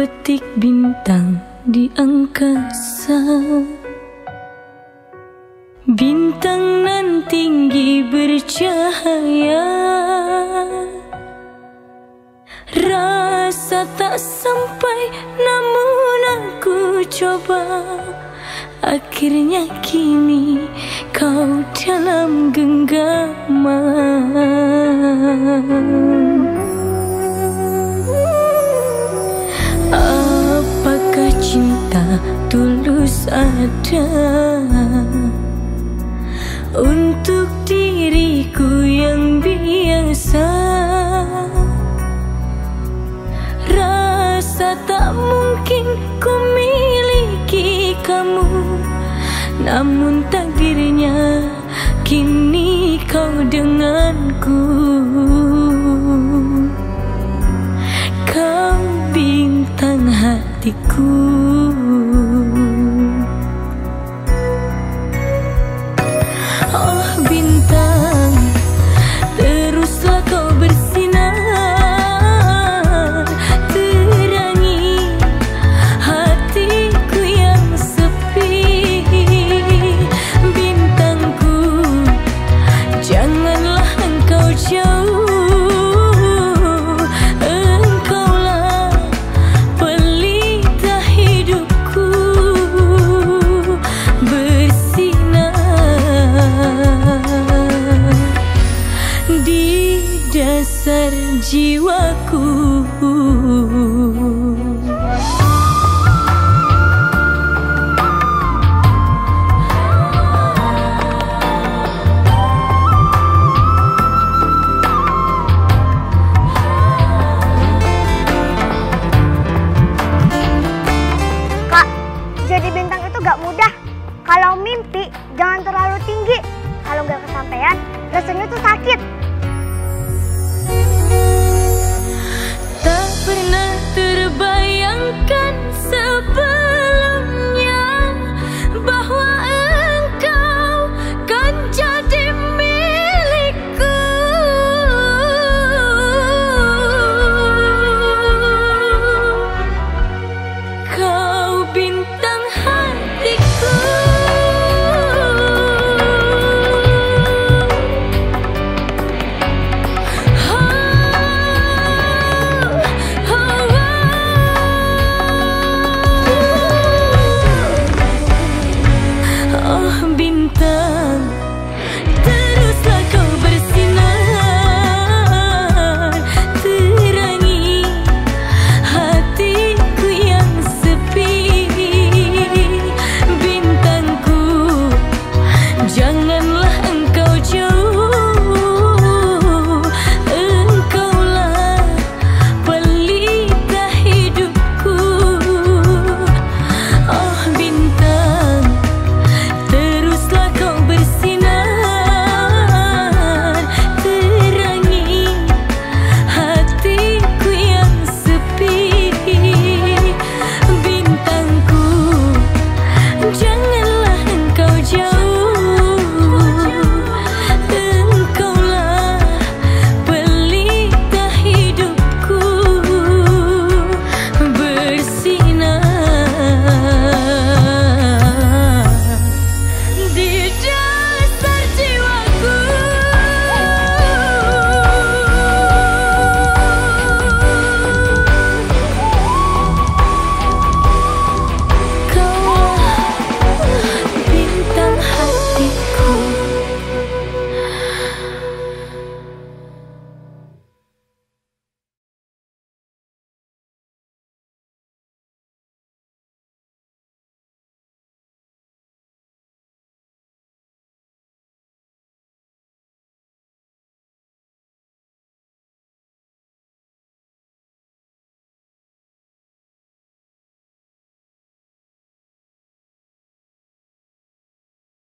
petik bintang di angkasa. Bintang nan tinggi bercahaya. Rasa tak sampai namun aku coba. Akhirnya kini kau dalam genggaman tulus ada untuk diriku yang biasa. Rasa tak mungkin ku miliki kamu namun takdirnya kini kau denganku. Kau bintang hatiku jiwaku